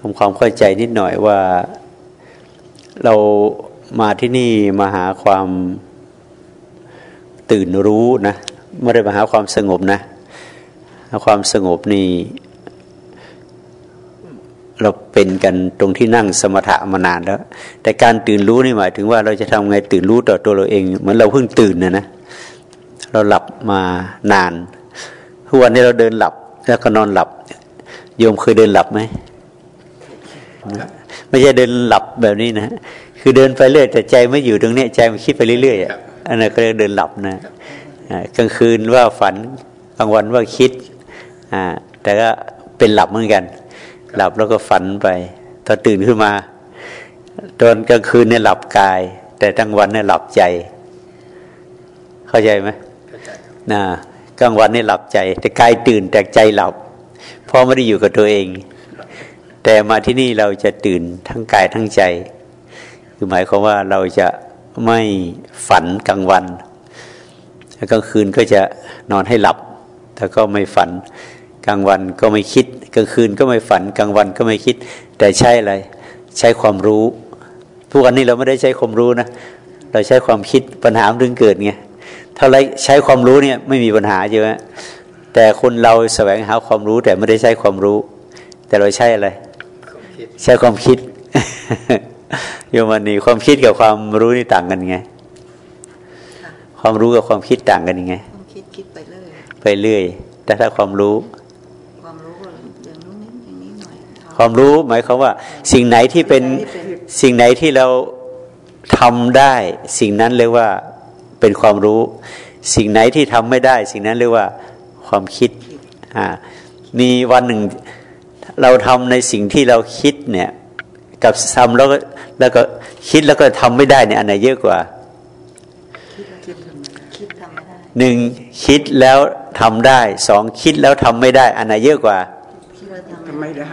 ทำความเข้าใจนิดหน่อยว่าเรามาที่นี่มาหาความตื่นรู้นะไม่ได้มาหาความสงบนะความสงบนี่เราเป็นกันตรงที่นั่งสมถะมานานแล้ว แต่การตื่นรู้นี่หมายถึงว่าเราจะทำไงตื่นรู้ต่อตัวเราเอง เหมือนเราเพิ่งตื่นนะนะเราหลับมานานทุกวันนี้เราเดินหลับแล้วก็นอนหลับโยมเคยเดินหลับไหม ไม่ใช่เดินหลับแบบนี้นะคือเดินไปเรื่อยแต่ใจไม่อยู่ตรงนี้ใจมันคิดไปเรื่อยๆอันนั้นก็เรียกเดินหลับนะกลางคืนว่าฝันกลางวันว่าคิดอ่าแต่ก็เป็นหลับเหมือนกัน หลับแล้วก็ฝันไปตอนตื่นขึ้นมาตอนกลางคืนเนี่ยหลับกาย แต่กลางวันเนี่ยหลับใจ เข้าใจไหมนะกลางวันนี่หลับใจ แต่กายตื่นแต่ใจหลับเพราะไม่ได้อยู่กับตัวเอง แต่มาที่นี่เราจะตื่นทั้งกายทั้งใจ คือหมายความว่าเราจะไม่ฝันกลางวันแล้วกลางคืนก็จะนอนให้หลับแต่ก็ไม่ฝันกลางวันก็ไม่คิดกลางคืนก็ไม่ฝันกลางวันก็ไม่คิด แต่ใช่อะไรใช้ความรู้ทุกวันนี้เราไม่ได้ใช้ความรู้นะเราใช้ความคิดปัญหาเรื่องเกิดไงถ้าเราใช้ความรู้เนี่ยไม่มีปัญหาใช่ไหมแต่คนเราแสวงหาความรู้แต่ไม่ได้ใช้ความรู้ แต่เราใช้อะไร ใช้ความคิดโยมันนี่ความคิดกับความรู้นี่ต่างกันไงความรู้กับความคิดต่างกันยังไงความคิดคิดไปเรื่อยไปเรื่อย แต่ถ้าความรู้ ความรู้อย่างนู้นอย่างนี้หน่อยความรู้หมายความว่า สิ่งไหนที่เป็นสิ่งไหนที่เราทำได้ สิ่งนั้นเรียกว่าเป็นความรู้ สิ่งไหนที่ทำไม่ได้ สิ่งนั้นเรียกว่าความคิดอ่ามีวันหนึ่ง เราทำในสิ่งที่เราคิดเนี่ยกับทำแล้วก็แล้วก็คิดแล้วก็ทำไม่ได้เนี่ยอันไหนเยอะกว่าหนึ่งคิดแล้วทำได้สองคิดแล้วทำไม่ได้อันไหนเยอะกว่าทำไม่ได้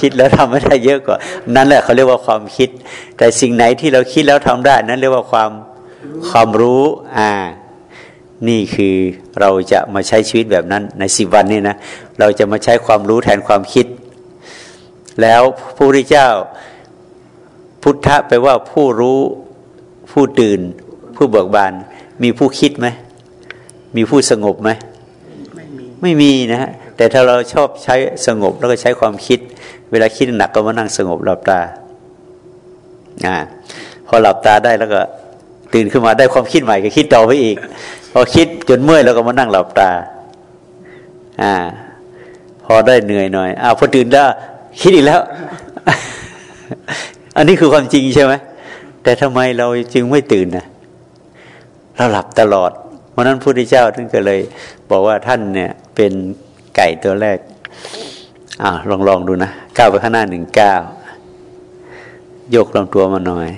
คิดแล้วทำไม่ได้เยอะกว่า นั่นแหละเขาเรียกว่าความคิด แต่สิ่งไหนที่เราคิดแล้วทำได้ นั่นเรียกว่าความความรู้อ่า นี่คือเราจะมาใช้ชีวิตแบบนั้นในสิบวันนี้นะเราจะมาใช้ความรู้แทนความคิด แล้วพระพุทธเจ้า พุทธะแปลว่าผู้รู้ผู้ตื่น ผู้เบิกบาน มีผู้คิดไหมมีผู้สงบไหมไม่มีไม่มีนะฮะแต่ถ้าเราชอบใช้สงบแล้วก็ใช้ความคิด เวลาคิดหนักก็มานั่งสงบหลับตาอ่าพอหลับตาได้แล้วก็ตื่นขึ้นมาได้ความคิดใหม่ก็คิดต่อไปอีก พอคิดจนเมื่อยแล้วก็มานั่งหลับตา อ่า พอได้เหนื่อยหน่อยอ้าวพอตื่นแล้ว คิดอีกแล้ว อันนี้คือความจริงใช่ไหมแต่ทำไมเราจึงไม่ตื่นนะเราหลับตลอด เพราะนั้นพระพุทธเจ้าท่านก็เลย บอกว่าท่านเนี่ยเป็นไก่ตัวแรกอ่าลองลองดูนะก้าวไปข้างหน้าหนึ่งก้าวยกลำตัวมาหน่อย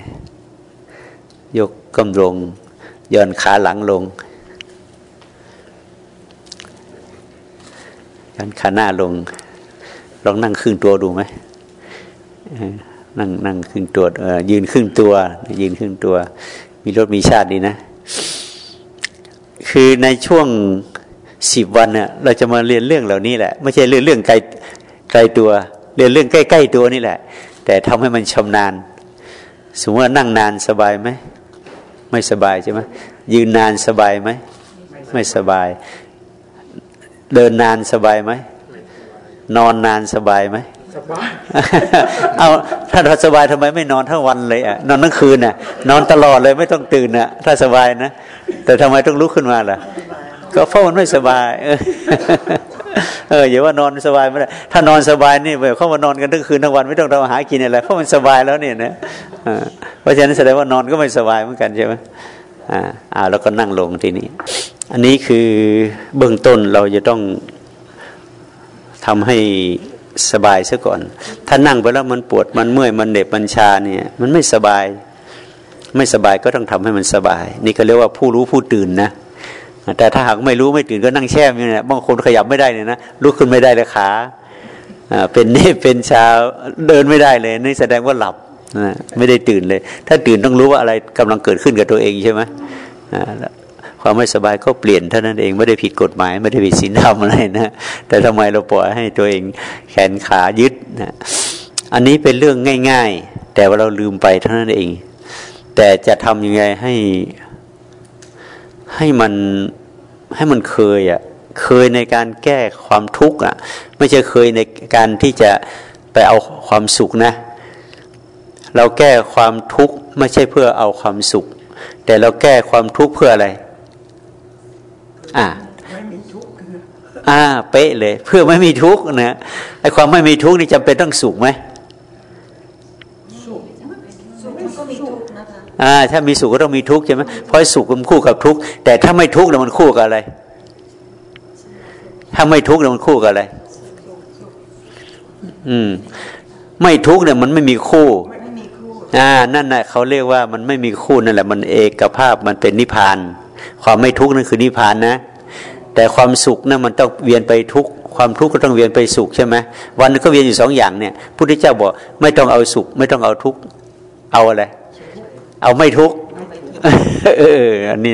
ยกกำลงย่อนขาหลังลงย่อนขาหน้าลง ลองนั่งครึ่งตัวดูไหมนั่งนั่งครึ่งตัวยืนครึ่งตัว ยืนครึ่งตัว มีรถมีชาติดีนะ คือในช่วงสิบวันเน่ยเราจะมาเรียนเรื่องเหล่านี้แหละ ไม่ใช่เรื่องเรื่องไกลไกลตัว เรียนเรื่องใกล้ๆตัวนี่แหละ แต่ทำให้มันชำนาญ สมมติว่านั่งนานสบายไหมไม่สบายใช่ไหมยืนนานสบายไหมไม่สบาย เดินนานสบายไหม นอนนานสบายไหมสบาย เอาถ้าสบายทำไมไม่นอนทั้งวันเลยอะ นอนทั้งคืนอะ นอนตลอดเลยไม่ต้องตื่นอะ ถ้าสบายนะ แต่ทำไมต้องลุกขึ้นมาล่ะ ก็เพราะมันไม่สบาย เอออย่าว่านอนสบายไม่ได้ ถ้านอนสบายนี่แบบเขามานอนกันทั้งคืนทั้งวันไม่ต้องทำหากินอะไร เพราะมันสบายแล้วเนี่ยนะเพราะฉะนั้นแสดงว่านอนก็ไม่สบายเหมือนกันใช่ไหมอ่าอ่าแล้วก็นั่งลงทีนี้ อันนี้คือเบื้องต้นเราจะต้อง ทำให้สบายซะก่อน ถ้านั่งไปแล้วมันปวดมันเมื่อยมันเหน็บมันชาเนี่ยมันไม่สบาย ไม่สบายก็ต้องทำให้มันสบาย นี่ก็เรียกว่าผู้รู้ผู้ตื่นนะ แต่ถ้าหากไม่รู้ไม่ตื่นก็นั่งแช่อยู่เนี่ยบางคนขยับไม่ได้เลยนะลุกขึ้นไม่ได้เลยขาเป็นเนเป็นชาเดินไม่ได้เลยนี่แสดงว่าหลับนะไม่ได้ตื่นเลย ถ้าตื่นต้องรู้ว่าอะไรกำลังเกิดขึ้นกับตัวเองใช่ไหม ความไม่สบายก็เปลี่ยนเท่านั้นเองไม่ได้ผิดกฎหมาย ไม่ได้ผิดศีลธรรมอะไรนะ แต่ทำไมเราปล่อยให้ตัวเองแขนขายึดนะอันนี้เป็นเรื่องง่าย ๆ แต่ว่าเราลืมไปเท่านั้นเอง แต่จะทำยังไงให้ให้มันให้มันเคยอะ่ะเคยในการแก้ความทุกข์อะ ไม่ใช่เคยในการที่จะไปเอาความสุขนะ เราแก้ความทุกข์ไม่ใช่เพื่อเอาความสุข แต่เราแก้ความทุกข์เพื่ออะไร อ่าอ่า เป๊ะเลย เพื่อไม่มีทุกข์นะไอ้ความไม่มีทุกข์นี่จำเป็นต้องสุขไหมอ่า ถ้ามีสุขก็ต้องมีทุกข์ใช่ไหมเพราะสุขมันคู่กับทุกข์แต่ถ้าไม่ทุกข์เนี่ยมันคู่กับอะไร ถ้าไม่ทุกข์เนี่ยมันคู่กับอะไร อืม ไม่ทุกข์เนี่ยมันไม่มีคู่อ่า นั่นน่ะเขาเรียกว่ามันไม่มีคู่นั่นแหละ มันเอกภาพมันเป็นนิพพาน ความไม่ทุกข์นั่นคือนิพพานนะ แต่ความสุขนั่นมันต้องเวียนไปทุกข์ความทุกข์ก็ต้องเวียนไปสุขใช่ไหมวันนึงก็เวียนอยู่สองอย่างเนี่ยพุทธเจ้าบอกไม่ต้องเอาสุข ไม่ต้องเอาทุกข์เอาอะไร เอาไม่ทุกข์เอออันนี้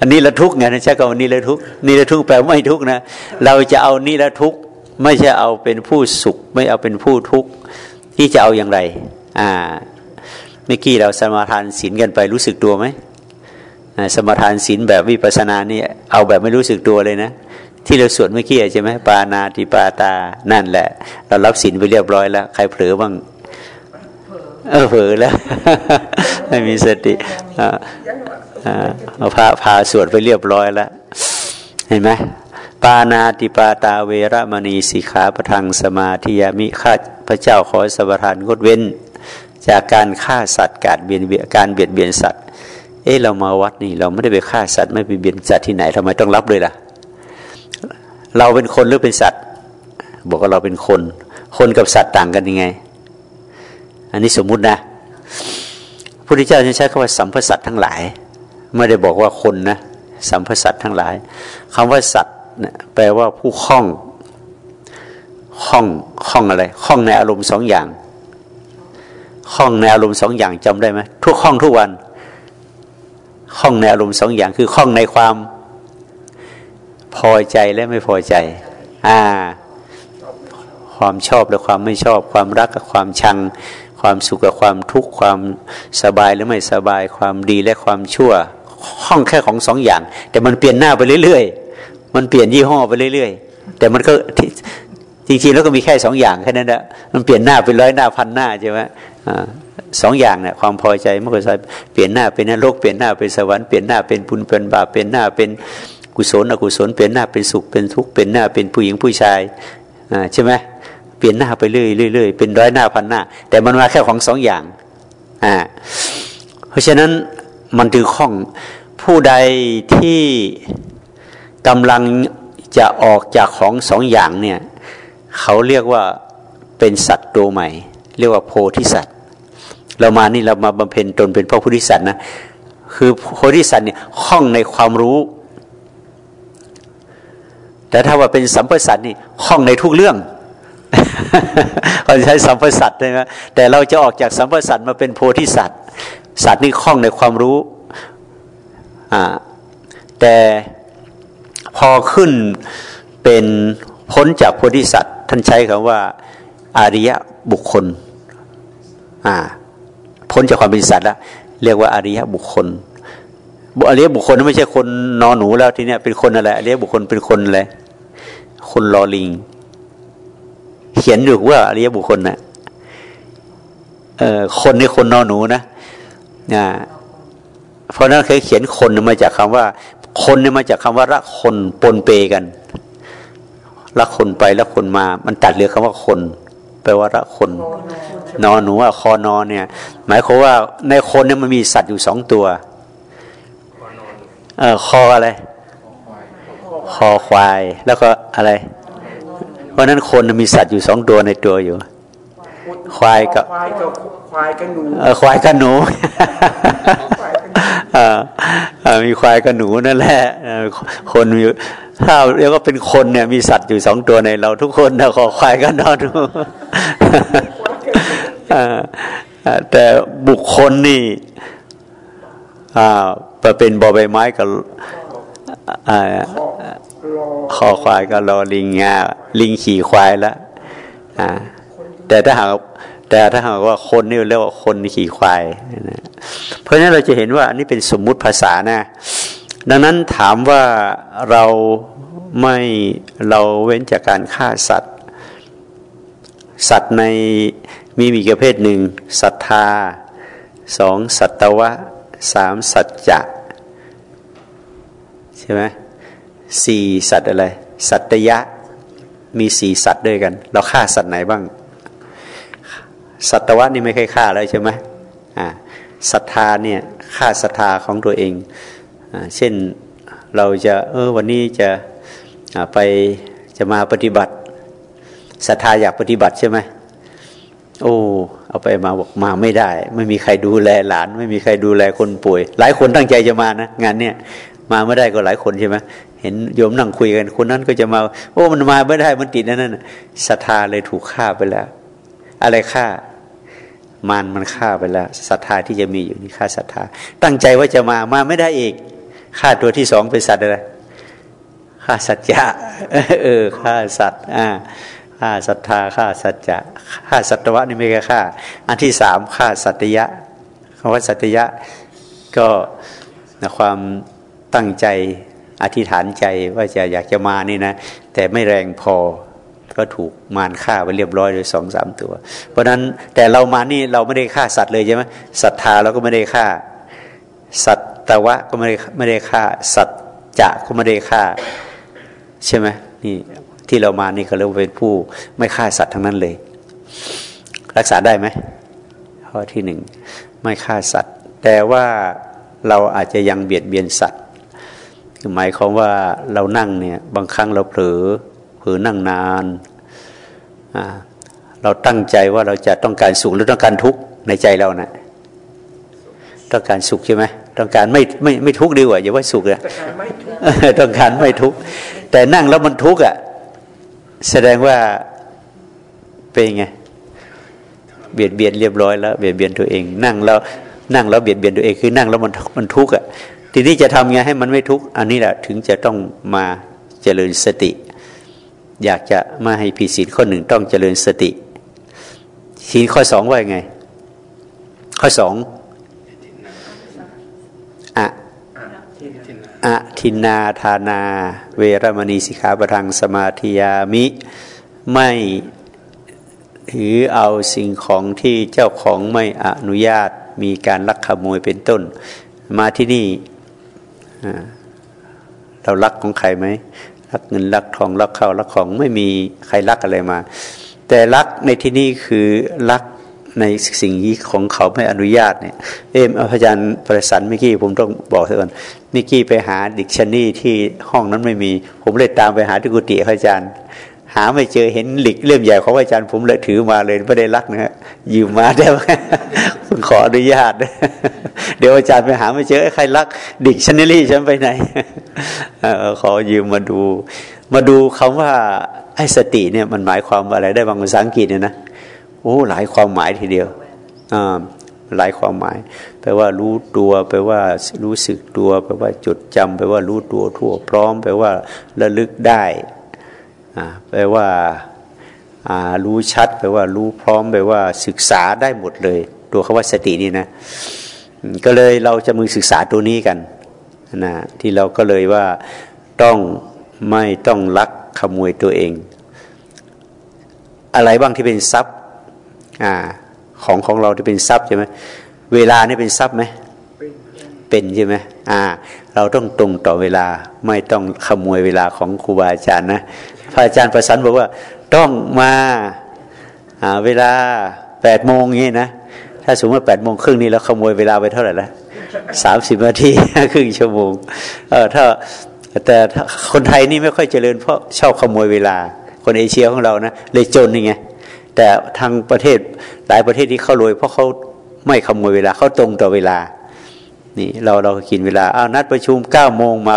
อันนี้ละทุกข์ไงนะใช่กับนี้ละทุกข์นี่ละทุกข์แปลไม่ทุกข์นะเราจะเอานี่ละทุกข์ไม่ใช่เอาเป็นผู้สุข ไม่เอาเป็นผู้ทุกข์ที่จะเอาอย่างไร อ่าเมื่อกี้เราสมาทานศีลกันไปรู้สึกตัวไหม สมทานศีลแบบวิปัสสนานี่เอาแบบไม่รู้สึกตัวเลยนะ ที่เราสวดเมื่อกี้ใช่ไหมปานาติปาตานั่นแหละ เรารับศีลไปเรียบร้อยแล้ว ใครเผลอบ้างเออเผลอแล้วไม่มีสติเอาพาพาสวดไปเรียบร้อยแล้ว เห็นไหมปานาติปาตาเวรมณีสิกขาประทังสมาธิยามิข้าพระเจ้าขอสมทานงดเว้น จากการฆ่าสัตว์การเบียดเบียนการเบียดเบียนสัตว์ เอ๊ะเรามาวัดนี่ เราไม่ได้ไปฆ่าสัตว์ไม่ไปเบียดสัตว์ที่ไหนทำไมต้องรับเลยล่ะ เราเป็นคนหรือเป็นสัตว์ บอกว่าเราเป็นคน คนกับสัตว์ต่างกันยังไง อันนี้สมมุตินะพระพุทธเจ้าใช้คำว่าสัมพสัตทั้งหลาย ไม่ได้บอกว่าคนนะสัมพสัตทั้งหลายคำว่าสัตว์เนี่ยแปลว่าผู้คล้องคล้องคล้องอะไรคล้องในอารมณ์สองอย่างคล้องในอารมณ์สองอย่างจำได้ไหมทุกคล้องทุกวัน คล้องในอารมณ์สองอย่างคือคล้องในความพอใจและไม่พอใจ อ่า ความชอบและความไม่ชอบ ความรักกับความชัง ความสุขกับความทุกข์ความสบายหรือไม่สบาย ความดีและความชั่วห้องแค่ของสองอย่าง แต่มันเปลี่ยนหน้าไปเรื่อยๆ มันเปลี่ยนยี่ห้อไปเรื่อยๆ แต่มันก็จริงๆแล้วก็มีแค่สองอย่างแค่นั้นแหละมันเปลี่ยนหน้าเป็นร้อยหน้าพันหน้าใช่ไหม สองอย่างเนี่ยความพอใจเมื่อกี้เปลี่ยนหน้าเป็นนรกเปลี่ยนหน้าเป็นสวรรค์เปลี่ยนหน้าเป็นบุญเป็นบาปเปลี่ยนหน้าเป็นกุศลอกุศลเปลี่ยนหน้าเป็นสุขเป็นทุกข์เปลี่ยนหน้าเป็นผู้หญิงผู้ชายอ่าใช่ไหมเปลี่ยนหน้าไปเรื่อยเรื่อยเป็นร้อยหน้าพันหน้า แต่มันมาแค่ของสองอย่างอ่าเพราะฉะนั้นมันถือข้องผู้ใดที่กำลังจะออกจากของสองอย่างเนี่ยเขาเรียกว่าเป็นสัตว์ตัวใหม่ เรียกว่าโพธิสัตว์ เรามานี่เรามาบำเพ็ญตนเป็นพระโพธิสัตว์นะคือโพธิสัตว์เนี่ยข้องในความรู้ แต่ถ้าว่าเป็นสัมปสัตว์นี่ข้องในทุกเรื่องเขาใช้สัมปสัตว์ใช่ไหมแต่เราจะออกจากสัมปสัตว์มาเป็นโพธิสัตว์สัตว์นี่คล่องในความรู้อ่าแต่พอขึ้นเป็นพ้นจากโพธิสัตว์ท่านใช้คำว่าอาริยะบุคคลอ่า พ้นจากความเป็นสัตว์แล้วเรียกว่าอาริยบุคคลอริยบุคคลไม่ใช่คนนอนหนูแล้วทีเนี้ยเป็นคนอะไรอริยบุคคลเป็นคนอะไรคนลอลิง เขียนอยู่ว่าอริยบุคคลนะเอ่อคนนี่คนนอนหนูนะนะเพราะนั้นเคยเขียนคนมาจากคำว่า คนนี่มาจากคำว่ารักคนปนเปกันรักคนไปรักคนมา มันตัดเหลือคำว่าคนแปลว่ารักคน นอนหนูว่าคอนอนเนี่ย หมายความว่าในคนเนี่ยมันมีสัตว์อยู่สองตัวเออคออะไรคอควาย แล้วก็อะไรราะนั้นคนมีสัตว์อยู่สองตัวในตัวอยู่ควายกับควายกับควายกับหนูเออควายกับหนูมีควายกับหนูนั่นแหละคนมีถ้าเรียกว่าเป็นคนเนี่ย มีสัตว์อยู่สองตัวในเราทุกคนนะขอควายกันนอนดู แต่บุคคลนี่อ่าเป็นบอใบไม้กับคอควายก็รอลิงงาลิงขี่ควายแล้วแต่ถ้าหากแต่ถ้าหากว่าคนนี่เรียกว่าคนขี่ควายนะเพราะฉะนั้นเราจะเห็นว่าอันนี้เป็นสมมุติภาษานะ ดังนั้นถามว่าเราไม่เราเว้นจากการฆ่าสัตว์ สัตว์ใน มีมีประเภทหนึ่งศรัทธาสองสัตวะสามสัจจะใช่ไหมสี่สัตว์อะไร สัตยะ มีสี่สัตว์ด้วยกัน เราฆ่าสัตว์ไหนบ้าง สัตวะนี่ไม่เคยฆ่าแล้วใช่ไหมอ่าศรัทธาเนี่ยฆ่าศรัทธาของตัวเองอ่าเช่นเราจะเออวันนี้จะไปจะมาปฏิบัติศรัทธาอยากปฏิบัติใช่ไหม โอ้เอาไปมาบอกมาไม่ได้ ไม่มีใครดูแลหลาน ไม่มีใครดูแลคนป่วย หลายคนตั้งใจจะมานะงานเนี้ยมาไม่ได้ก็หลายคนใช่ไหมเห็นโยมนั่งคุยกัน คนนั้นก็จะมา โอ้มันมาไม่ได้มันติดนั่นนั่นศรัทธาเลยถูกฆ่าไปแล้ว อะไรฆ่ามารมันฆ่าไปแล้วศรัทธาที่จะมีอยู่นี่ฆ่าศรัทธา ตั้งใจว่าจะมามาไม่ได้อีกฆ่าตัวที่สองเป็นสัตว์อะไรฆ่าสัจจะเออฆ่าสัตว์อ่า ฆ่าศรัทธาฆ่าสัจจะฆ่าสัตวะนี่ไม่ใช่ฆ่า อันที่สามฆ่าสัตยะคำว่าสัตยะก็ความตั้งใจอธิษฐานใจว่าจะอยากจะมานี่นะ แต่ไม่แรงพอก็ถูกมารฆ่าไปเรียบร้อยเลยสองสามตัว เพราะนั้นแต่เรามานี่เราไม่ได้ฆ่าสัตว์เลยใช่ไหมศรัทธาเราก็ไม่ได้ฆ่า สัตวะก็ไม่ได้ไม่ได้ฆ่า สัจจะก็ไม่ได้ฆ่า ใช่ไหมนี่ ที่เรามานี่เขาเรียกว่าเป็นผู้ไม่ฆ่าสัตว์ทั้งนั้นเลย รักษาได้ไหมข้อที่หนึ่งไม่ฆ่าสัตว์ แต่ว่าเราอาจจะยังเบียดเบียนสัตว์หมายความว่าเรานั่งเนี่ยบางครั้งเราเผลอเผลอนั่งนานเราตั้งใจว่าเราจะต้องการสุขหรือต้องการทุกข์ในใจเรานะ่ะต้องการสุขใช่ไหมต้องการไม่ไม่ไม่ทุกข์ดีกว่าอย่าว่าสุขอะต้องการไม่ทุกข์แต่นั่งแล้วมันทุกข์อะ แสดงว่าเป็นไงเบียดเบียนเรียบร้อยแล้วเบียดเบียนตัวเอง นั่งแล้วนั่งแล้วเบียดเบียนตัวเองคือนั่งแล้วมันมันทุกข์อะทีนี้จะทำไงให้มันไม่ทุกข์อันนี้แหละถึงจะต้องมาเจริญสติ อยากจะมาให้ผิดศีลข้อหนึ่งต้องเจริญสติศีลข้อสองว่าไง ข้อสองอะ อทินาทานา เวรมณีสิกขาปทังสมาธิยามิ ไม่ถือเอาสิ่งของที่เจ้าของไม่อนุญาตมีการลักขโมยเป็นต้น มาที่นี่เรารักของใครไหมรักเงินรักทองรักข้าวรักของไม่มีใครรักอะไรมา แต่รักในที่นี้คือรัก ในสิ่งที่ของเขาไม่อนุญาตเนี่ยเอ็มอาจารย์ประสันเมื่อกี้ผมต้องบอกเถอก่อนเมื่อกี้ไปหาดิกชันนี่ที่ห้องนั้นไม่มี ผมเลยตามไปหาที่กุฏิอาจารย์ หาไม่เจอเห็นหลิกเล่มใหญ่ของอาจารย์ ผมเลยถือมาเลยไม่ได้รักนะฮะยืมมาได้ไหมขออนุญาต เดี๋ยวอาจารย์ไปหาไม่เจอใครรักดิกชันนี่ฉันไปไหนขอยืมมาดู มาดูคำว่าไอ้สติเนี่ยมันหมายความอะไรได้บางภาษาอังกฤษเนี่ยนะ โอ้หลายความหมายทีเดียวอ่าหลายความหมาย แปลว่ารู้ตัวแปลว่ารู้สึกตัว แปลว่าจดจำแปลว่ารู้ตัวทั่วพร้อม แปลว่าระลึกได้แปลว่ารู้ชัด แปลว่ารู้พร้อม แปลว่าศึกษาได้หมดเลย ตัวคาว่าสตินี่นะ ก็เลยเราจะมือศึกษาตัวนี้กันนะที่เราก็เลยว่าต้องไม่ต้องลักขโมยตัวเอง อะไรบ้างที่เป็นทรัพย์ อ่าของของเราที่เป็นทรัพย์ใช่ไหมเวลานี่เป็นทรัพย์ไหมเป็นใช่ไหมอ่า เราต้องตรงต่อเวลาไม่ต้องขโมยเวลาของครูบาอาจารย์นะพระอาจารย์ประสันบอกว่าต้องมาเวลาแปดโมงงี้นะถ้าสมมติว่าแปดโมงครึ่งนี้เราขโมยเวลาไปเท่าไหร่ละสามสิบนาทีครึ่งชั่วโมงเออถ้าแต่คนไทยนี่ไม่ค่อยเจริญเพราะชอบขโมยเวลา คนเอเชียของเรานะเลยจนนี่ไง แต่ทางประเทศหลายประเทศที่เขารวย เพราะเขาไม่ขโมยเวลาเขาตรงต่อเวลา นี่เราเรากินเวลาอ้านัดประชุมเก้าโมงมา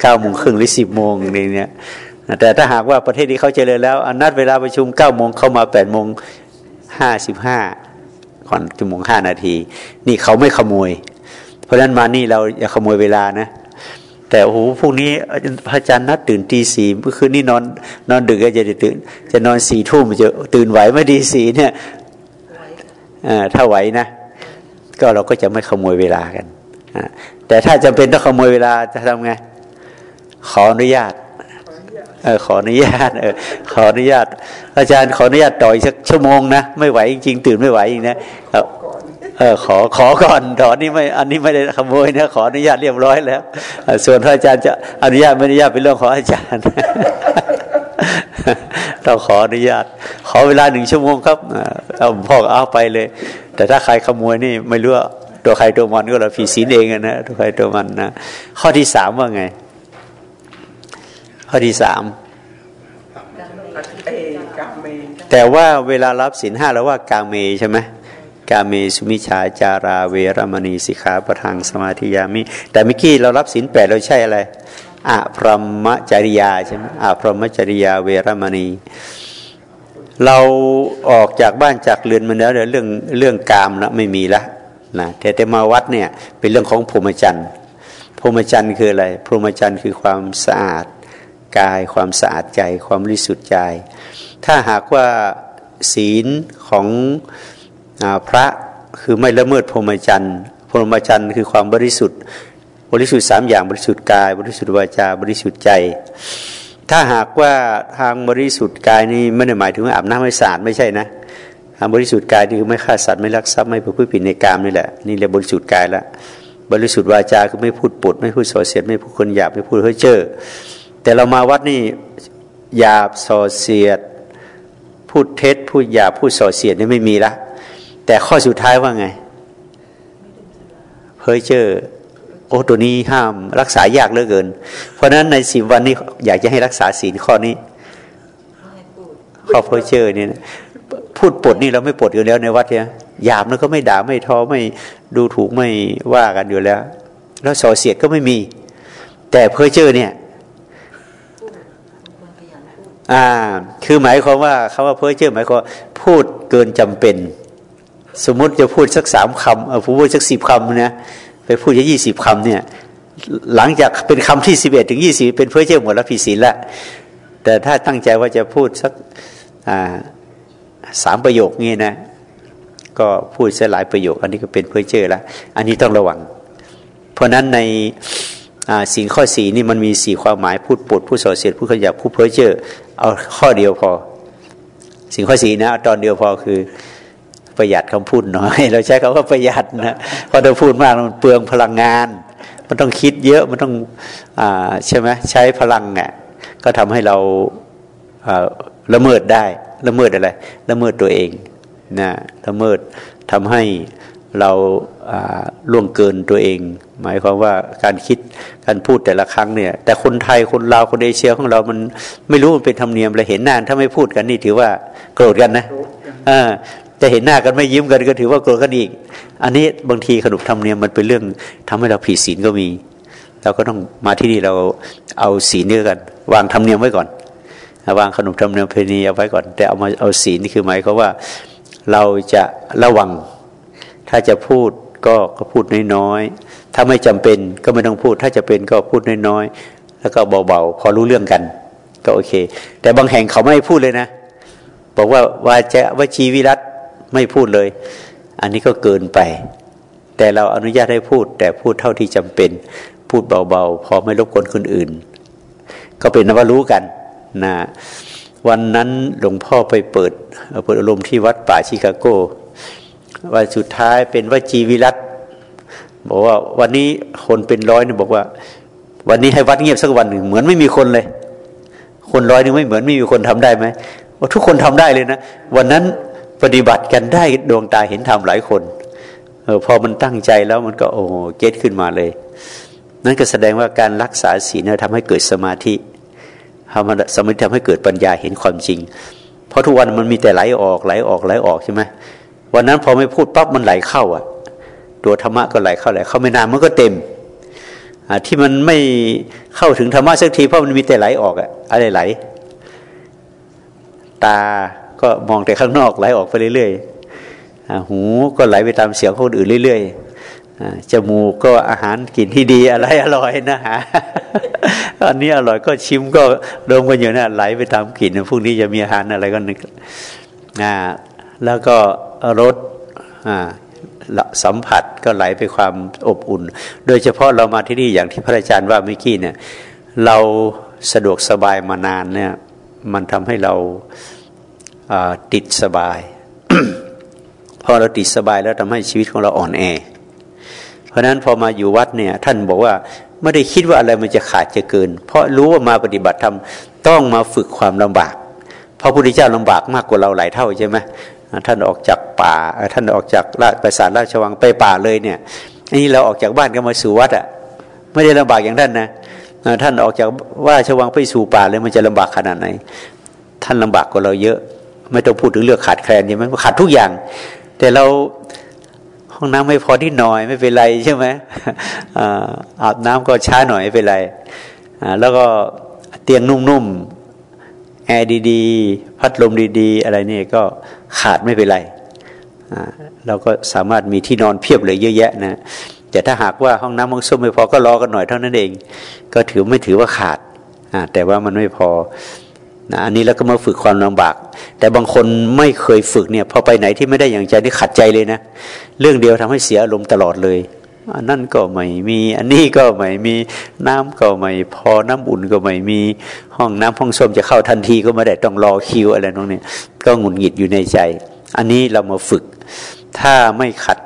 เก้าโมงครึ่งหรือสิบโมงนี่เนี่ยแต่ถ้าหากว่าประเทศที่เขาเจริญแล้วนัดเวลาประชุมเก้าโมงเข้ามาแปดโมงห้าสิบห้าก่อนชั่วโมงห้านาที นี่เขาไม่ขโมย เพราะฉะนั้นมานี่เราอย่าขโมยเวลานะ แต่โอ้โหพวกนี้พระอาจารย์นัดตื่นตีสี่เมื่อคืนนี้นอน นอนดึกก็จะตื่น จะนอนสี่ทุ่มจะตื่นไหวไม่ดีสี่เนี่ยถ้าไหวนะ ก็เราก็จะไม่ขโมยเวลากันแต่ถ้าจำเป็นต้องขโมยเวลาจะทำไง ขออนุญาตเออขออนุญาตเออขออนุญาต อาจารย์ขออนุญาตต่อยสักชั่วโมงนะไม่ไหวจริงๆตื่นไม่ไหวจริงนะ เออขอขอก่อนถอนนี่ไม่อันนี้ไม่ได้ขโมยนะขออนุญาตเรียบร้อยแล้วส่วนพระอาจารย์จะอนุญาตไม่อนุญาตเป็นเรื่องของอาจารย์ต้องขออนุญาต ขอเวลาหนึ่งชั่วโมงครับเอาพ่อเอาไปเลย แต่ถ้าใครขโมยนี่ไม่รู้ตัวใครตัวมันก็เราผีศีลเองนะตัวใครตัวมันนะข้อที่สามว่าไง ข้อที่สามแต่ว่าเวลารับศีลห้าแล้วว่ากาเมใช่ไหม กาเมสุมิชาจาราเวรมณีสิกขาประทังสมาธิยามิ แต่เมื่อกี้เรารับศีลแปดเราใช่อะไรอะพรหมจริยาใช่ไหมอะพรหมจริยาเวรมณี เราออกจากบ้านจากเรือนมาแล้วเรื่องเรื่องกามนะไม่มีละนะแต่แต่มาวัดเนี่ยเป็นเรื่องของพรหมจรรย์พรหมจรรย์คืออะไร พรหมจรรย์คือความสะอาดกาย ความสะอาดใจ ความริสุทธิ์ใจ ถ้าหากว่าศีลของ พระคือไม่ละเมิดพรหมจรรย์พรหมจรรย์คือความบริสุทธิ์ บริสุทธิ์สามอย่างบริสุทธิ์กาย บริสุทธิ์วาจา บริสุทธิ์ใจ ถ้าหากว่าทางบริสุทธิ์กายนี้ไม่ได้หมายถึงอาบน้ำให้สะอาดไม่ใช่นะทางบริสุทธิ์กายคือไม่ฆ่าสัตว์ไม่ลักทรัพย์ไม่ประพฤติผิดในกามนี่แหละนี่เรียกบริสุทธิ์กายละบริสุทธิ์วาจาคือไม่พูดปดไม่พูดส่อเสียดไม่พูดคนหยาบไม่พูดเฮ้ยเจ้อแต่เรามาวัดนี่หยาบส่อเสียด พูดเท็จพูดหยาบพูดส่อเสียดนี่ไม่มีละ แต่ข้อสุดท้ายว่าไงเฮ้ยเจอโอ้ตัวนี้ห้ามรักษายากเหลือเกิน เพราะฉะนั้นในสิบวันนี้อยากจะให้รักษาศีลข้อนี้ ข้อเพอเจ้อเนี่ยพูดปดนี่เราไม่ปดอยู่แล้วในวัดเนี่ยหยาบแล้วก็ไม่ด่าไม่ท้อไม่ดูถูกไม่ว่ากันอยู่แล้ว แล้วส่อเสียดก็ไม่มี แต่เพอเจ้อเนี่ยอ่า คือหมายความว่าคาว่าเพ้อเจ้อหมายความพูดเกินจำเป็น สมมติจะพูดสักสามคำเอาพูดสักสิบคำนะไปพูดแค่ยี่สิบคำเนี่ย หลังจากเป็นคำที่สิบเอ็ดถึงยี่สิบเป็นเพ้อเจ้อหมดแล้วผิดศีลละแต่ถ้าตั้งใจว่าจะพูดสักสามประโยคนี้นะ ก็พูดเสียหลายประโยค อันนี้ก็เป็นเพื่อเจอล้วอันนี้ต้องระวัง เพราะนั้นในสิ่งข้อสีนี่มันมีสี่ความหมายพูดปดพูดส่อเสียดพูดขยับพูดเพ้อเจ้อเอาข้อเดียวพอ สิ่งข้อสีนะตอนเดียวพอคือ ประหยัดคำพูดน้อย เราใช้คำว่าประหยัดนะเพราะถ้าพูดมากมันเปลืองพลังงาน มันต้องคิดเยอะมันต้องอใช่ไหมใช้พลังเนี่ยก็ทำให้เราละเมิดได้ละเมิดอะไรละเมิดตัวเองนะละเมิดทำให้เราล่วงเกินตัวเอง หมายความว่าการคิดการพูดแต่ละครั้งเนี่ย แต่คนไทยคนลาวคนเอเชียของเรามันไม่รู้มันเป็นธรรมเนียมเลยเห็นหน้าถ้าไม่พูดกันนี่ถือว่าโกรธกันนะ จะเห็นหน้ากันไม่ยิ้มกันก็ถือว่าโกรธกันอีก อันนี้บางทีขนบธรรมเนียมมันเป็นเรื่องทำให้เราผิดศีลก็มี เราก็ต้องมาที่นี่เราเอาศีลเนื้อกัน วางธรรมเนียมไว้ก่อน วางขนมธรรมเนียมเพณีเอาไว้ก่อน แต่เอามาเอาศีลนี่คือหมายเขาว่าเราจะระวัง ถ้าจะพูดก็ก็พูดน้อยๆถ้าไม่จำเป็นก็ไม่ต้องพูด ถ้าจะเป็นก็พูดน้อยๆแล้วก็เบาๆพอรู้เรื่องกัน ก็โอเค แต่บางแห่งเขาไม่พูดเลยนะ บอกว่าวาจะวชีวิรัตไม่พูดเลย อันนี้ก็เกินไป แต่เราอนุญาตให้พูด แต่พูดเท่าที่จำเป็น พูดเบาๆ พอไม่รบกวนคนอื่น ก็เป็นนว่ารู้กันนะวันนั้นหลวงพ่อไปเปิดเปิดอารมณ์ที่วัดป่าชิคาโกวันสุดท้ายเป็นวจีวิรัตบอกว่าวันนี้คนเป็นร้อยนี่บอกว่า วันนี้ให้วัดเงียบสักวันหนึ่งเหมือนไม่มีคนเลย คนร้อยนึงไม่เหมือนไม่มีคนทำได้ไหม ทุกคนทำได้เลยนะ วันนั้นปฏิบัติกันได้ดวงตาเห็นธรรมหลายคนเออพอมันตั้งใจแล้วมันก็โอ้เก็ตขึ้นมาเลย นั่นก็แสดงว่าการรักษาศีลทำให้เกิดสมาธิทำสมาธิทำให้เกิดปัญญาเห็นความจริง เพราะทุกวันมันมีแต่ไหลออกไหลออกไหลออกใช่ไหมวันนั้นพอไม่พูดปั๊บมันไหลเข้าอะ ตัวธรรมะก็ไหลเข้าไหลเข้าไม่นานมันก็เต็มที่มันไม่เข้าถึงธรรมะสักทีเพราะมันมีแต่ไหลออกอะอะไรไหล ตาก็มองแต่ข้างนอกไหลออกไปเรื่อยๆหูก็ไหลไปตามเสียงคนอื่นเรื่อยๆจมูกก็อาหารกินที่ดีอะไรอร่อยนะฮะอันนี้อร่อยก็ชิมก็ดมกันอยู่นะไหลไปตามกลิ่นพวกนี้จะมีอาหารอะไรก็นึกอ่าแล้วก็รสสัมผัสก็ไหลไปความอบอุ่น โดยเฉพาะเรามาที่นี่อย่างที่พระอาจารย์ว่าเมื่อกี้เนี่ย เราสะดวกสบายมานานเนี่ย มันทำให้เราติดสบายพอเราติดสบายแล้วทำให้ชีวิตของเราอ่อนแอ เพราะนั้นพอมาอยู่วัดเนี่ย ท่านบอกว่าไม่ได้คิดว่าอะไรมันจะขาดจะเกิน เพราะรู้ว่ามาปฏิบัติธรรมต้องมาฝึกความลำบากเพราะพระพุทธเจ้าลำบากมากกว่าเราหลายเท่าใช่ไหมท่านออกจากป่า ท่านออกจากราชประสาทราชวังไปป่าเลยเนี่ยอันนี้เราออกจากบ้านก็มาสู่วัดอะไม่ได้ลำบากอย่างท่านนะ ท่านออกจากว่าชวังไปสู่ป่าเลยมันจะลำบากขนาดไหน ท่านลำบากกว่าเราเยอะ ไม่ต้องพูดถึงเรื่องขาดแคลนใช่ไหมขาดทุกอย่าง แต่เราห้องน้ำไม่พอที่หน่อยไม่เป็นไรใช่ไหมอาบน้ำก็ช้าหน่อยไม่เป็นไรแล้วก็เตียงนุ่มๆแอร์ดีๆ พัดลมดีๆ อะไรนี่ก็ขาดไม่เป็นไรเราก็สามารถมีที่นอนเพียบเลยเยอะแยะนะ แต่ถ้าหากว่าห้องน้ำห้องส้วมไม่พอก็รอกันหน่อยเท่านั้นเอง ก็ถือไม่ถือว่าขาดแต่ว่ามันไม่พอนะอันนี้แล้วก็มาฝึกความลำบาก แต่บางคนไม่เคยฝึกเนี่ยพอไปไหนที่ไม่ได้อย่างใจนี่ขัดใจเลยนะ เรื่องเดียวทำให้เสียอารมณ์ตลอดเลยอันนั่นก็ไม่มีอันนี้ก็ไม่มีน้ำก็ไม่พอน้ำอุ่นก็ไม่มีห้องน้ำห้องส้วมจะเข้าทันทีก็ไม่ได้ต้องรอคิวอะไรตรงนี้ก็หงุดหงิดอยู่ในใจ อันนี้เรามาฝึก ถ้าไม่ขัด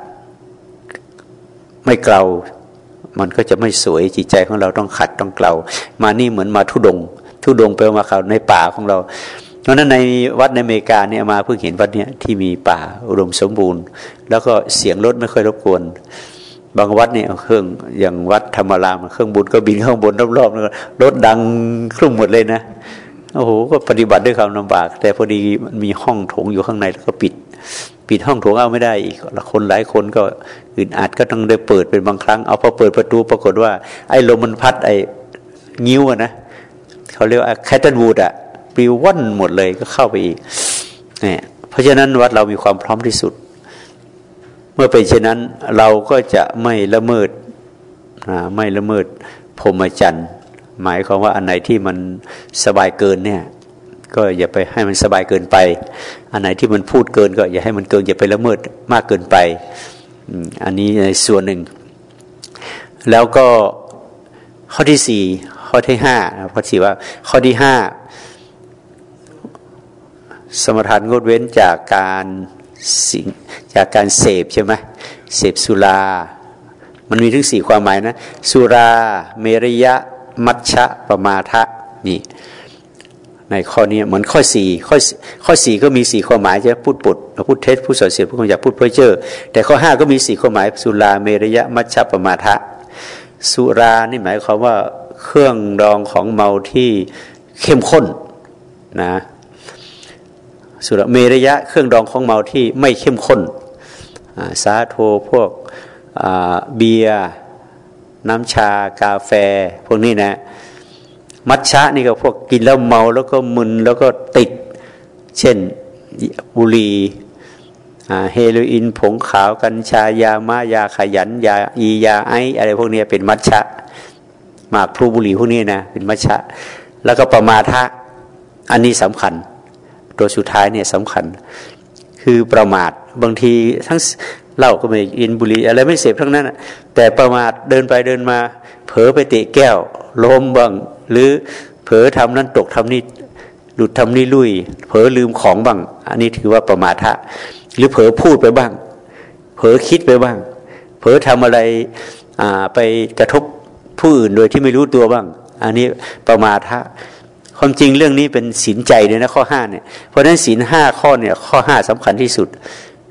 ไม่เกลามันก็จะไม่สวยจิตใจของเราต้องขัดต้องเกลามานี่เหมือนมาทุดง ทุดงไปมาเขาในป่าของเรา เพราะนั้นในวัดในอเมริกาเนี่ยมาเพิ่งเห็นวัดเนี้ยที่มีป่าอุดมสมบูรณ์ แล้วก็เสียงรถไม่ค่อยรบกวน บางวัดเนี่ยเครื่องอย่างวัดธรรมรามเครื่องบุญก็บินข้างบนรอบๆรถดังครุ่มหมดเลยนะโอ้โหก็ปฏิบัติด้วยความลำบาก แต่พอดีมันมีห้องโถงอยู่ข้างในแล้วก็ปิด ปิดห้องโถงเอาไม่ได้อีกคนหลายคนก็อื่นอาจก็ต้องได้เปิดเป็นบางครั้ง เอาพอเปิดประตูปรากฏว่า ไอ้ลมมันพัดไอ้งิ้วนะเขาเรียกว่าแคทเทนวูดอะปลิวว่อนหมดเลยก็เข้าไปอีกเนี่ยเพราะฉะนั้นวัดเรามีความพร้อมที่สุด เมื่อเป็นเช่นนั้นเราก็จะไม่ละเมิดไม่ละเมิดพรหมจรรย์หมายความว่าอันไหนที่มันสบายเกินเนี่ย ก็อย่าไปให้มันสบายเกินไป อันไหนที่มันพูดเกินก็อย่าให้มันเกินอย่าไปละเมิดมากเกินไปอันนี้ในส่วนหนึ่ง แล้วก็ข้อที่สี่ข้อที่ห้าข้อที่ว่าข้อที่ห้าสมถานงดเว้นจากการสิ่งจากการเสพใช่ไหมเสพสุรา มันมีถึงสี่ความหมายนะ สุรา เมริยะ มัชชะปมาทะนี่ ในข้อนี้เหมือนข้อสี่ข้อข้อสี่ก็มีสี่ความหมายจะพูดปดพูดเท็จพูดส่อเสียพูดคำหยาพูดเพ้อเจ้อแต่ข้อห้าก็มีสี่ความหมายสุราเมรยะมัชชะปมาทะ สุรานี่หมายความว่าเครื่องดองของเมาที่เข้มข้นนะสุรเมรยะเครื่องดองของเมาที่ไม่เข้มข้นสาโทพวกเบียร์น้ำชากาแฟ พวกนี้นะ มัชชะนี่ก็พวกกินแล้วเมาแล้วก็มึนแล้วก็ติด เช่นบุหรี่เฮโรอีนผงขาวกัญชายามายาขยันยาอียาไออะไรพวกนี้เป็นมัชชะหมากพลูบุหรี่พวกนี้นะเป็นมัชชะ แล้วก็ประมาทะอันนี้สำคัญ ตัวสุดท้ายเนี่ยสำคัญ คือประมาทบางทีทั้งเหล้าก็ไม่กินบุหรี่อะไรไม่เสพทั้งนั้นแต่ประมาทเดินไปเดินมา เผลอไปเตะแก้วล้มบ้าง หรือเผลอทำนั้นตกทำนี้หลุดทำนี้ลุย เผลอลืมของบ้าง อันนี้ถือว่าประมาทะ หรือเผลอพูดไปบ้าง เผลอคิดไปบ้าง เผลอทำอะไรไปกระทบผู้อื่นโดยที่ไม่รู้ตัวบ้าง อันนี้ประมาทะความจริงเรื่องนี้เป็นศีลใจเลยนะข้อห้าเนี่ยเพราะฉะนั้นศีลห้าข้อเนี่ยข้อห้าสำคัญที่สุด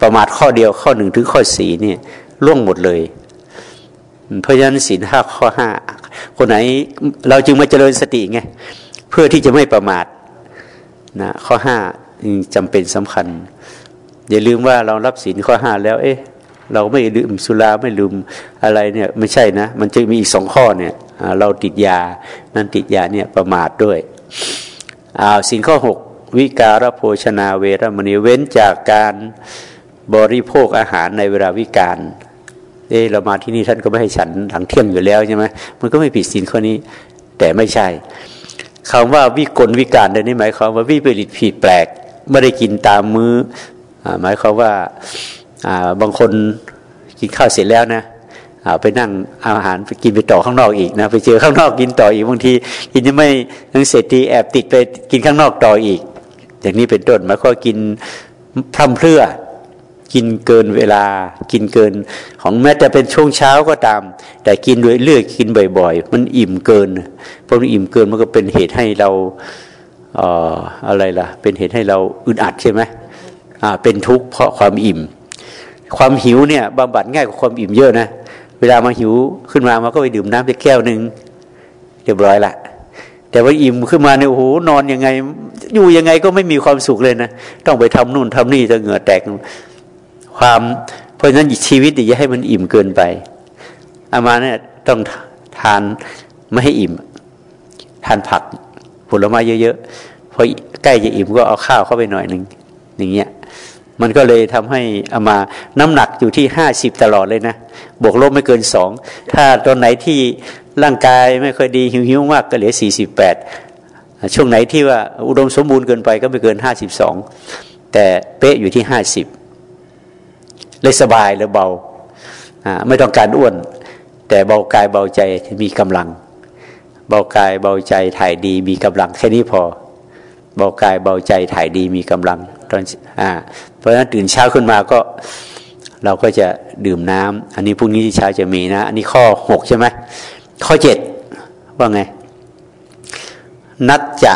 ประมาทข้อเดียวข้อหนึ่งถึงข้อสี่เนี่ยล่วงหมดเลย เพราะฉะนั้นศีลห้าข้อห้า คนไหนเราจึงมาเจริญสติไงเพื่อที่จะไม่ประมาทนะข้อห้าจำเป็นสำคัญ อย่าลืมว่าเรารับศีลข้อห้าแล้ว เอ๊ะ เราไม่ลืมสุราไม่ลืมอะไรเนี่ยไม่ใช่นะ มันจะมีอีกสองข้อเนี่ยเราติดยา นั่นติดยาเนี่ยประมาทด้วยอ่าสินข้อหกวิการโภชนาเวรมณีเว้นจากการบริโภคอาหารในเวลาวิการ เออเรามาที่นี่ท่านก็ไม่ให้ฉันหลังเที่ยงอยู่แล้วใช่ไหมมันก็ไม่ผิดสินข้อนี้ แต่ไม่ใช่คำว่าวิกลวิการในนี้หมายความว่าวิปริตผิดแปลกไม่ได้กินตามมือ้อหมายความว่าบางคนกินข้าวเสร็จแล้วนะไปนั่งอาหารไปกินไปต่อข้างนอกอีกนะไปเจอข้างนอกกินต่ออีกบางทีกินยังไม่ทั้งเสร็จทีแอบติดไปกินข้างนอกต่ออีก อย่างนี้เป็นต้นมาก็กินพร่ำเพรื่อ กินเกินเวลา กินเกิน ของแม้แต่เป็นช่วงเช้าก็ตาม แต่กินด้วยเลือกกินบ่อย ๆ มันอิ่มเกินเพราะมันอิ่มเกินมันก็เป็นเหตุให้เราเอ่ออะไรล่ะ เป็นเหตุให้เราอึดอัดใช่ไหมอ่าเป็นทุกข์เพราะความอิ่ม ความหิวเนี่ยบำบัดง่ายกว่าความอิ่มเยอะนะเวลามาหิวขึ้นมามันก็ไปดื่มน้ำไปแก้วหนึ่งเรียบร้อยละแต่ว่าอิ่มขึ้นมาเนี่ยโอ้โหนอนยังไง อยู่ยังไงก็ไม่มีความสุขเลยนะ ต้องไปทำนู่นทำนี่จะเหงื่อแตก ความเพราะฉะนั้นชีวิตอย่าให้มันอิ่มเกินไปอามาเนี่ยต้องทานไม่ให้อิ่ม ทานผักผลไม้เยอะๆพอใกล้จะอิ่มก็เอาข้าวเข้าไปหน่อยหนึ่งอย่างเงี้ยมันก็เลยทำให้อามาน้ำหนักอยู่ที่ห้าสิบตลอดเลยนะบวกลบไม่เกินสองถ้าตอนไหนที่ร่างกายไม่ค่อยดีหิวหิวมากก็เหลือสี่สิบแปดช่วงไหนที่ว่าอุดมสมบูรณ์เกินไปก็ไม่เกินห้าสิบสองแต่เป๊ะอยู่ที่ห้าสิบ เลยสบายเลยเบาไม่ต้องการอ้วน แต่เบากายเบาใจมีกำลัง เบากายเบาใจถ่ายดีมีกำลัง แค่นี้พอ เบากายเบาใจถ่ายดีมีกำลังตอนอ่าเพราะฉะนั้นตื่นเช้าขึ้นมาก็เราก็จะดื่มน้ำอันนี้พรุ่งนี้ที่เช้าจะมีนะ อันนี้ข้อหกใช่ไหมข้อเจ็ดว่าไง นัดจะ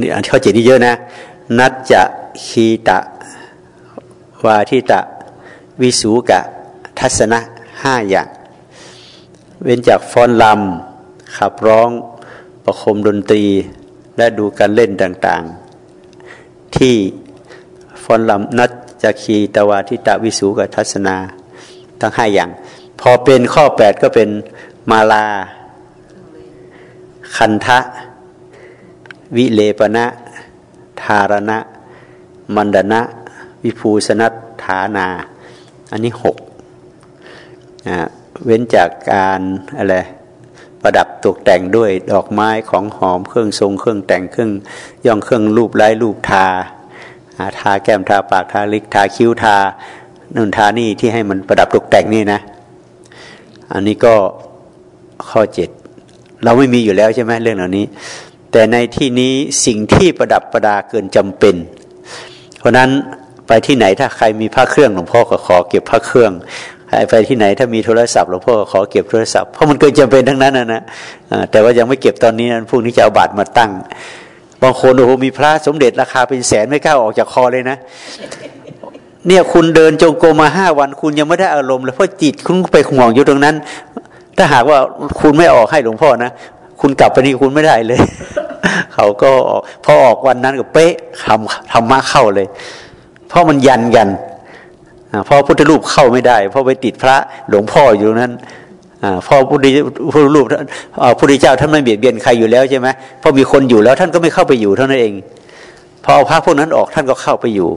นี่ข้อเจ็ดนี่เยอะนะ นัดจะคีตะ วาทิตะวิสูกะ ทัศนะห้าอย่าง เว้นจากฟ้อนลำขับร้องประคมดนตรี และดูการเล่นต่างๆ ที่ฟ้อนลำนัดจักขีตวาทิตะวิสูกะ ทัศนาทั้งห้าอย่าง พอเป็นข้อแปดก็เป็นมาลา คันทะ วิเลปณะธารณะ มันดนะ วิภูสนัตฐานา อันนี้หกเว้นจากการอะไรประดับตกแต่งด้วยดอกไม้ของหอมเครื่องทรงเครื่องแต่งเครื่องย่องเครื่องรูปไล้รูปทาทาแก้มทาปากทาลิกทาคิ้วทานุนทานี่ที่ให้มันประดับตกแต่งนี่นะ อันนี้ก็ข้อเจ็ดเราไม่มีอยู่แล้วใช่ไหมเรื่องเหล่านี้ แต่ในที่นี้สิ่งที่ประดับประดาเกินจำเป็น เพราะนั้น ไปที่ไหนถ้าใครมีพระเครื่องหลวงพ่อก็ขอเก็บพระเครื่องไปที่ไหนถ้ามีโทรศัพท์หลวงพ่อก็ขอเก็บโทรศัพท์เพราะมันเกินจำเป็นทั้งนั้นนะนะแต่ว่ายังไม่เก็บตอนนี้นะพวกนี้จะเอาบาตรมาตั้ง บางคนโอ้โหมีพระสมเด็จราคาเป็นแสนไม่กล้าออกจากคอเลยนะ เนี่ยคุณเดินจงกรมมาห้าวัน คุณยังไม่ได้อารมณ์เลยเพราะจิตคุณไปห่วงอยู่ตรงนั้น ถ้าหากว่าคุณไม่ออกให้หลวงพ่อนะคุณกลับไปนี่คุณไม่ได้เลย เขาก็พอออกวันนั้นก็เป๊ะทำทำมาเข้าเลย เพราะมันยันกันเพราะพุทธรูปเข้าไม่ได้ เพราะไปติดพระหลวงพ่ออยู่นั้นพอพุทธพุทธรูปพระพุทธเจ้าท่านไม่เบียดเบียนใครอยู่แล้วใช่ไหมพอมีคนอยู่แล้วท่านก็ไม่เข้าไปอยู่เท่านั้นเองพอเอาพระพวกนั้นออกท่านก็เข้าไปอยู่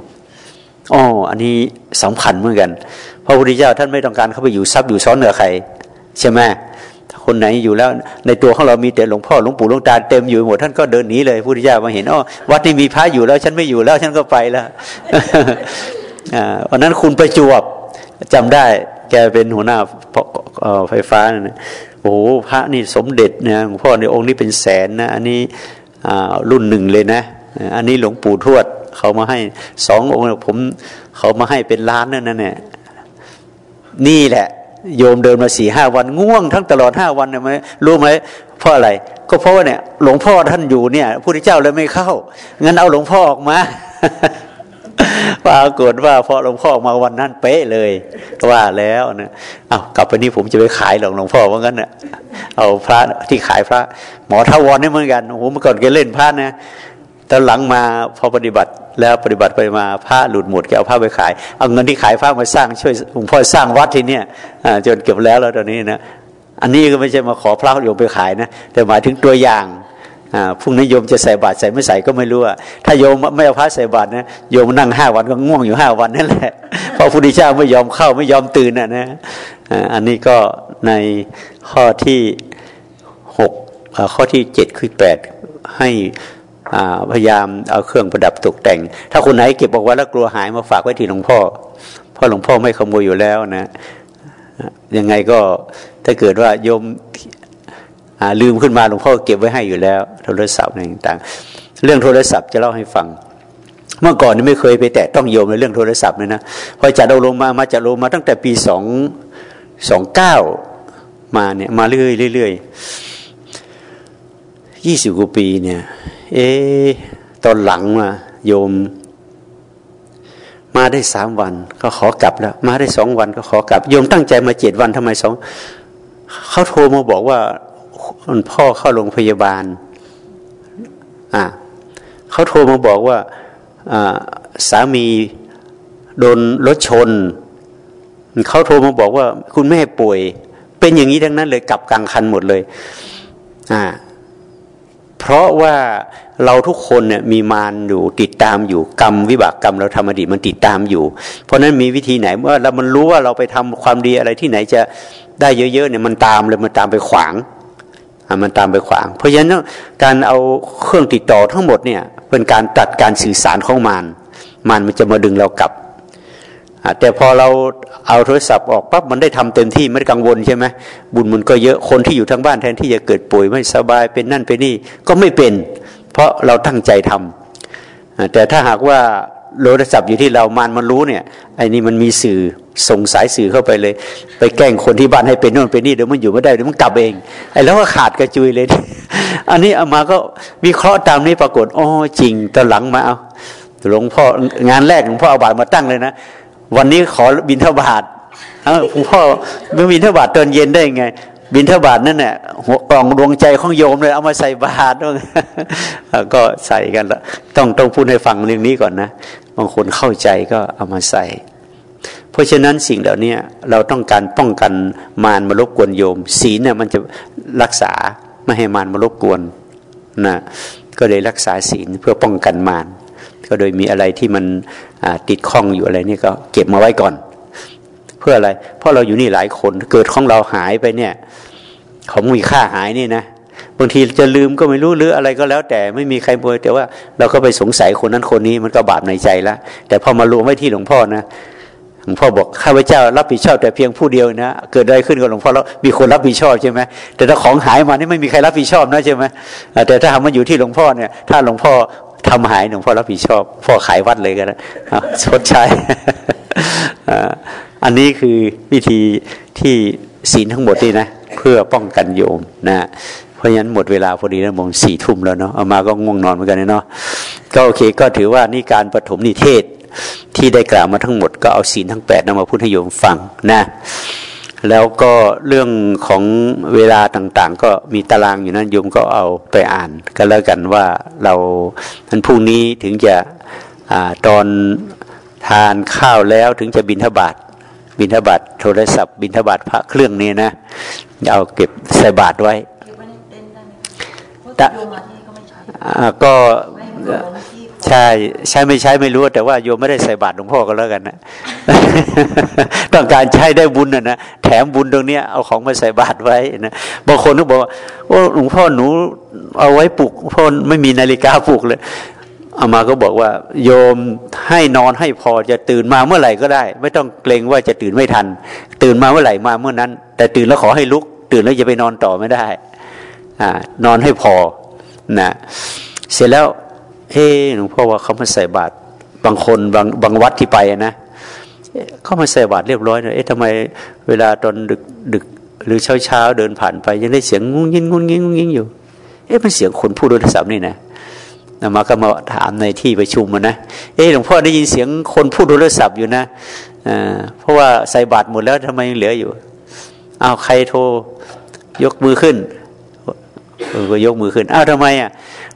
อ๋ออันนี้สำคัญเหมือนกันพระพุทธเจ้าท่านไม่ต้องการเข้าไปอยู่ซับอยู่ซ้อนเหนือใครใช่ไหม คนไหนอยู่แล้ว ในตัวของเรามีแต่หลวงพ่อหลวงปู่หลวงตาเต็มอยู่หมดท่านก็เดินหนีเลยพุทธเจ้ามาเห็นอ๋อวัดนี้มีพระอยู่แล้ว ฉันไม่อยู่แล้ว ฉันก็ไปแล้ววันนั้นคุณประจวบจำได้ แกเป็นหัวหน้าไฟฟ้านะโอ้โหพระนี่สมเด็จนะหลวงพ่อในองค์นี้เป็นแสนนะอันนี้รุ่นหนึ่งเลยนะ อันนี้หลวงปู่ทวดเขามาให้สององค์ผมเขามาให้เป็นล้านนั่นนะเนี่ยนี่แหละ โยมเดินมาสี่ห้าวันง่วงทั้งตลอดห้าวันเนี่ยไหมรู้ไหมเพราะอะไร ก็เพราะว่าเนี่ย หลวงพ่อท่านอยู่เนี่ยพระพุทธเจ้าเลยไม่เข้างั้นเอาหลวงพ่อออกมาปรากฏว่าพอหลวงพ่อออกมาวันนั้นเป๊ะเลย ว่าแล้วนะเอากลับไปนี่ผมจะไปขายหลวงหลวงพ่อว่างั้นเนี่ยเอาพระที่ขายพระ หมอทวรนี่เหมือนกันโอ้โหเมื่อก่อนแกเล่นพระนะ ตอนหลังมาพอปฏิบัติแล้วปฏิบัติไปมาผ้าหลุดหมดแกเอาผ้าไปขาย เอาเงินที่ขายผ้ามาสร้างช่วยหลวงพ่อสร้างวัดที่เนี่ยจนเก็บแล้วแล้วตอนนี้นะอันนี้ก็ไม่ใช่มาขอพระโยมไปขายนะแต่หมายถึงตัวอย่างพรุ่งนี้โยมจะใส่บาตรใส่ไม่ใส่ก็ไม่รู้อะถ้าโยมไม่เอาพระใส่บาตรนะโยมนั่งห้าวันก็ง่วงอยู่ห้าวันนั่นแหละเพราะพระพุทธเจ้าไม่ยอมเข้าไม่ยอมตื่นอะนะอันนี้ก็ในข้อที่หกข้อที่เจ็ดคือแปดให้ พยายามเอาเครื่องประดับตกแต่ง ถ้าคนไหนเก็บบอกไว้แล้วกลัวหายมาฝากไว้ที่หลวงพ่อเพราะหลวงพ่อไม่ขโมยอยู่แล้วนะยังไงก็ถ้าเกิดว่าโยมลืมขึ้นมาหลวงพ่อเก็บไว้ให้อยู่แล้ว โทรศัพท์อะไรต่างๆ เรื่องโทรศัพท์จะเล่าให้ฟัง เมื่อก่อนนี่ไม่เคยไปแตะต้องโยมในเรื่องโทรศัพท์เลยนะพอจัดเอาลงมามาจัดลงมาตั้งแต่ปีสองสองเก้ามาเนี่ยมาเรื่อยเรื่อ ยี่สิบกว่าปีเนี่ย เอตอนหลังมาโยม มาได้สามวัน ก็ขอกลับแล้ว มาได้สองวันก็ขอกลับ โยมตั้งใจมาเจ็ดวันทำไมสองเขาโทรมาบอกว่าคุณพ่อเข้าโรงพยาบาล อ่าเขาโทรมาบอกว่าสามีโดนรถชน เขาโทรมาบอกว่า คุณแม่ป่วย เป็นอย่างนี้ทั้งนั้นเลยกลับกลางคันหมดเลย อ่า เพราะว่าเราทุกคนเนี่ยมีมารอยู่ติดตามอยู่กรรมวิบากกรรมเราทำอดีตมันติดตามอยู่ เพราะนั้นมีวิธีไหนเมื่อเรามันรู้ว่าเราไปทำความดีอะไรที่ไหนจะได้เยอะๆเนี่ยมันตามเลยมันตามไปขวางมันตามไปขวาง เพราะฉะนั้นการเอาเครื่องติดต่อทั้งหมดเนี่ยเป็นการตัดการสื่อสารของมารมันมันจะมาดึงเรากลับ แต่พอเราเอาโทรศัพท์ออกปั๊บมันได้ทำเต็มที่ไม่ได้กังวลใช่ไหมบุญมันก็เยอะคนที่อยู่ทั้งบ้านแทนที่จะเกิดป่วยไม่สบายเป็นนั่นเป็นนี่ก็ไม่เป็น เพราะเราตั้งใจทำแต่ถ้าหากว่าโทรศัพท์อยู่ที่เรามันมันรู้เนี่ยไอ้นี่มันมีสื่อส่งสายสื่อเข้าไปเลย ไปแกล้งคนที่บ้านให้เป็นโน่นเป็นนี่เดี๋ยวมันอยู่ไม่ได้เดี๋ยวมันกลับเองไอ้แล้วก็ขาดกระจุยเลย อันนี้เอามาก็วิเคราะห์ตามนี้ปรากฏอ๋อจริงตอนหลังมาเอาหลวงพ่องานแรกหลวงพ่อเอาบาตรมาตั้งเลยนะ วันนี้ขอบินทบาทเออหลวงพ่อไม่บินทบาทตอนเย็นได้ไง บินทบาทนั่นแหละหัวกล่องดวงใจของโยมเลย เอามาใส่บาตรก็ใส่กันละต้องต้องพูดให้ฟังเรื่องนี้ก่อนนะบางคนเข้าใจก็เอามาใส่ เพราะฉะนั้นสิ่งเหล่านี้เราต้องการป้องกันมารมารบกวนโยม ศีลเนี่ยมันจะรักษาไม่ให้มารมารบกวนนะก็เลยรักษาศีลเพื่อป้องกันมาร ก็โดยมีอะไรที่มันติดข้องอยู่อะไรนี่ก็เก็บมาไว้ก่อน เพื่ออะไร เพราะเราอยู่นี่หลายคนเกิดของเราหายไปเนี่ยของมีค่าหายนี่นะบางทีจะลืมก็ไม่รู้หรืออะไรก็แล้ว แต่ไม่มีใครบวยแต่ว่าเราก็ไปสงสัยคนนั้นคนนี้มันก็บาปในใจแล้วแต่พอมารวมไว้ที่หลวงพ่อนะหลวงพ่อบอกข้าพเจ้ารับผิดชอบแต่เพียงผู้เดียวนะเกิดอะไรขึ้นกับหลวงพ่อแล้วมีคนรับผิดชอบใช่ไหมแต่ถ้าของหายมานี่ไม่มีใครรับผิดชอบนะใช่ไหมแต่ถ้าทำมันอยู่ที่หลวงพ่อเนี่ยถ้าหลวงพ่อ ทำหายหลวงพ่อรับผิดชอบพ่อขายวัดเลยกันนะชดใช้อันนี้คือวิธีที่ศีลทั้งหมดนี่นะเพื่อป้องกันโยมนะเพราะฉะนั้นหมดเวลาพอดีแล้วมงสี่ทุ่มแล้วเนาะเอามาก็ง่วงนอนเหมือนกันเนาะก็โอเคก็ถือว่านี่การปฐมนิเทศที่ได้กล่าวมาทั้งหมดก็เอาศีลทั้งแปดนำมาพูดให้โยมฟังนะ แล้วก็เรื่องของเวลาต่างๆ ก็มีตารางอยู่นั้นโยมก็เอาไปอ่านกันแล้วกันว่าเราทันพรุ่งนี้ถึงจะอตอนทานข้าวแล้วถึงจะบินทบาทบินทบาทโทรศัพท์ บินทบาทพระเครื่องนี้นะเอาเก็บใส่บาทไว้ก็ ใช่ใช้ไม่ใช้ไม่รู้แต่ว่าโยมไม่ได้ใส่บาตรหลวงพ่อก็แล้วกันนะต้องการใช้ได้บุญนะนะแถมบุญตรงเนี้ยเอาของมาใส่บาตรไว้นะบางคนก็บอกว่าหลวงพ่อหนูเอาไว้ปลุกพ่อไม่มีนาฬิกาปลุกเลยอามาก็บอกว่า โยมให้นอนให้พอจะตื่นมาเมื่อไหร่ก็ได้ ไม่ต้องเกรงว่าจะตื่นไม่ทัน ตื่นมาเมื่อไหร่มาเมื่อนั้น แต่ตื่นแล้วขอให้ลุก ตื่นแล้วจะไปนอนต่อไม่ได้อ่านอนให้พอนะเสร็จแล้ว เฮ้หลวงพ่อว่าเขามาใส่บาตรบางคนบางบางวัดที่ไปนะเขามาใส่บาตรเรียบร้อยเลยเอ๊ะทำไมเวลาตอนดึกดึกหรือเช้าเช้าเดินผ่านไป ยังได้เสียงงุ้งยิงงุ้งยิงงุ้งยิงอยู่ เอ๊ะมันเสียงคนพูดโทรศัพท์นี่นะนมาก็มาถามในที่ประชุมนะ เอ๊ะหลวงพ่อได้ยินเสียงคนพูดโทรศัพท์อยู่นะอ่าเพราะว่าใส่บาตรหมดแล้วทำไมยังเหลืออยู่ อ้าวใครโทรยกมือขึ้น ก็ยกมือขึ้นอ้าวทำไมอะ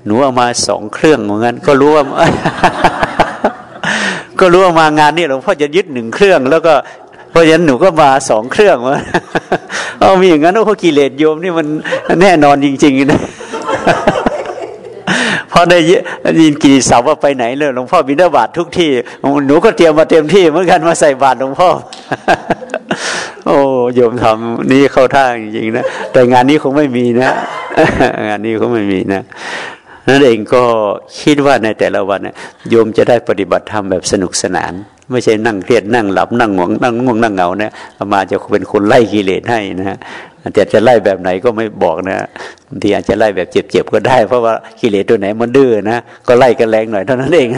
หนูเอามาสองเครื่องเหมือนกันก็รู้ว่า ก็รู้ว่ามางานนี่หลวงพ่อจะยึดหนึ่งเครื่อง แล้วก็เพราะฉะนั้นหนูก็มาสองเครื่องวะเอามีอย่างนั้นโอ้กิเลสโยมนี่มันแน่นอนจริงๆนะพอได้ยินกี่สาวว่าไปไหนเลยหลวงพ่อบิณฑบาตทุกที่ หนูก็เตรียมมาเต็มที่เหมือนกันมาใส่บาตรหลวงพ่อ โอ้โยมทำนี่เข้าท่าจริงๆนะแต่งานนี้คงไม่มีนะงานนี้คงไม่มีนะนั่นเองก็คิดว่าในแต่ละวันโยมจะได้ปฏิบัติธรรมแบบสนุกสนาน ไม่ใช่นั่งเครียดนั่งหลับนั่งง่วงนั่งง่วงนั่งเหงาเนี่ยมาจะเป็นคนไล่กิเลสให้นะ แต่จะไล่แบบไหนก็ไม่บอกนะบางทีอาจจะไล่แบบเจ็บๆก็ได้ เพราะว่ากิเลสตัวไหนมันดื้อนะก็ไล่กันแรงหน่อยเท่านั้นเอง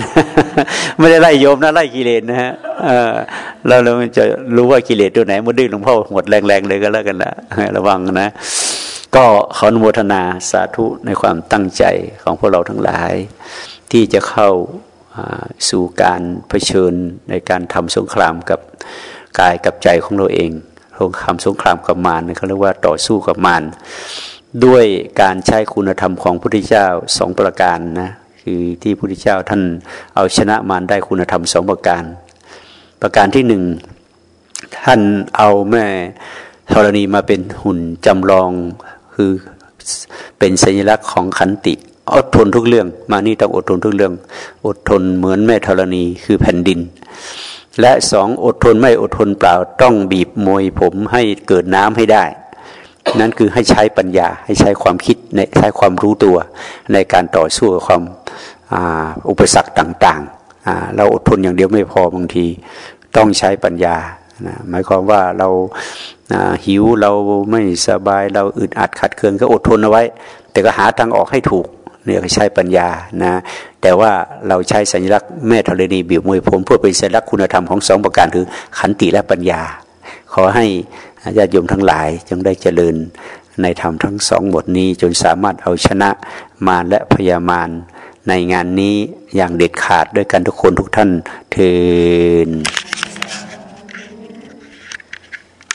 ไม่ได้ไล่โยมนะไล่กิเลสนะฮะเราเราจะรู้ว่ากิเลสตัวไหนมันดื้อหลวงพ่อหมดแรงๆเลยก็แล้วกันละระวังนะ ก็ขออนุโมทนาสาธุในความตั้งใจของพวกเราทั้งหลาย ที่จะเข้าสู่การเผชิญในการทำสงครามกับกายกับใจของเราเอง งครามสงครามกับมารเขาเรียกว่าต่อสู้กับมารด้วยการใช้คุณธรรมของพระพุทธเจ้าสองประการนะคือที่พระพุทธเจ้าท่านเอาชนะมารได้คุณธรรมสองประการ ประการที่หนึ่งท่านเอาแม่ธรณีมาเป็นหุ่นจำลองคือเป็นสัญลักษณ์ของขันติ อดทนทุกเรื่อง มานี่ต้องอดทนทุกเรื่อง อดทนเหมือนแม่ธรณีคือแผ่นดิน และสองอดทนไม่อดทนเปล่าต้องบีบมวยผมให้เกิดน้ำให้ได้ นั่นคือให้ใช้ปัญญาให้ใช้ความคิดในใช้ความรู้ตัว ในการต่อสู้กับความอุปสรรคต่างๆ เราอดทนอย่างเดียวไม่พอบางที ต้องใช้ปัญญานะหมายความว่าเราหิวเราไม่สบายเราอึดอัดขัดเคืองก็อดทนเอาไว้ แต่ก็หาทางออกให้ถูก เนี่ยใช้ปัญญานะแต่ว่าเราใช้สัญลักษณ์แม่ธรณีบีบมวยผมเพื่อเป็นสัญลักษณ์คุณธรรมของสองประการคือขันติและปัญญา ขอให้ญาติโยมทั้งหลายจงได้เจริญในธรรมทั้งสองบทนี้จนสามารถเอาชนะมารและพยามารในงานนี้อย่างเด็ดขาดด้วยกันทุกคนทุกท่านเทอ